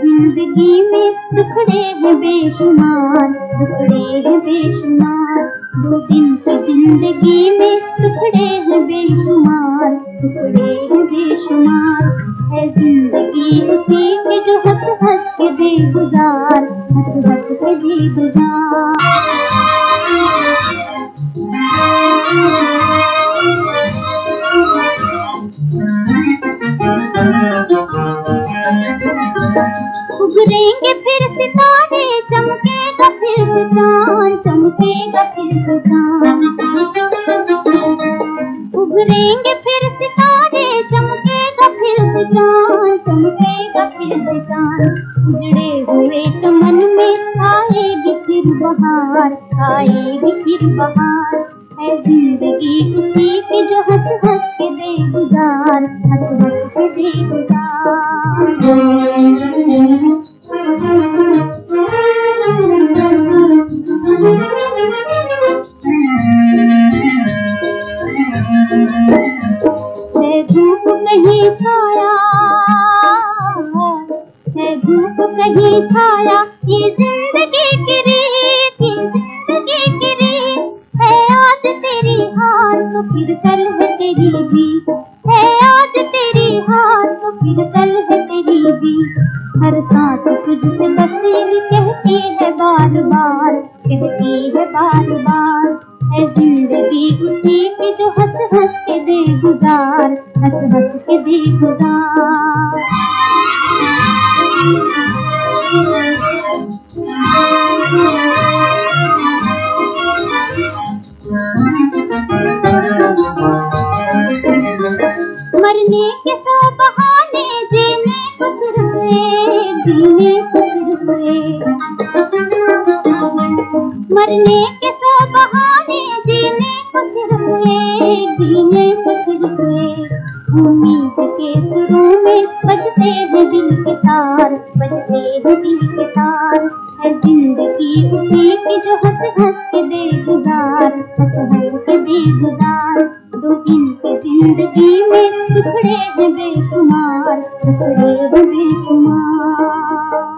ज़िंदगी में टुकड़े हैं बेशुमार टुकड़े हैं बेशुमार। दो दिन की ज़िंदगी में टुकड़े हैं बेशुमार टुकड़े हैं बेशुमार। है ज़िंदगी उसी के जो हंस हंस के बेगुजार हंस हंस के बेगुजार। उभरेंगे फिर सितारे, चमकेगा फिर चाँद चमकेगा फिर चाँद उभरेंगे फिर सितारे, चमकेगा फिर चाँद चमकेगा फिर चाँद उजड़े हुए चमन में आएगी फिर बहार, आएगी फिर बहार। है ज़िंदगी उसी की जो हंस हंस के दे गुजार हंस हंस के दे है धूप कहीं छाया। है धूप कहीं छाया। ये ज़िंदगी की रीत ये ज़िंदगी की रीत है आज तेरी हार तो फिर कल है तेरी भी। है आज तेरी हार तो फिर कल है तेरी भी। हर सांस तुझसे बस कहती है बार बार कहती है बार बार है ज़िंदगी उसी की जो हंस हंस के दे गुजार हंस के मरने के सौ बहाने जीने को फिर हुए जीने को फिर हुए मरने के सौ बहाने जीने को फिर हुए के सुरों में बजते हैं दिल के तार, बजते हैं दिल के तार। है ज़िंदगी उसी की जो हंस हंस के दे गुजार हंस हंस के दे गुजार दो दिन की ज़िंदगी में टुकड़े हैं बेशुमार, टुकड़े हैं बेशुमार।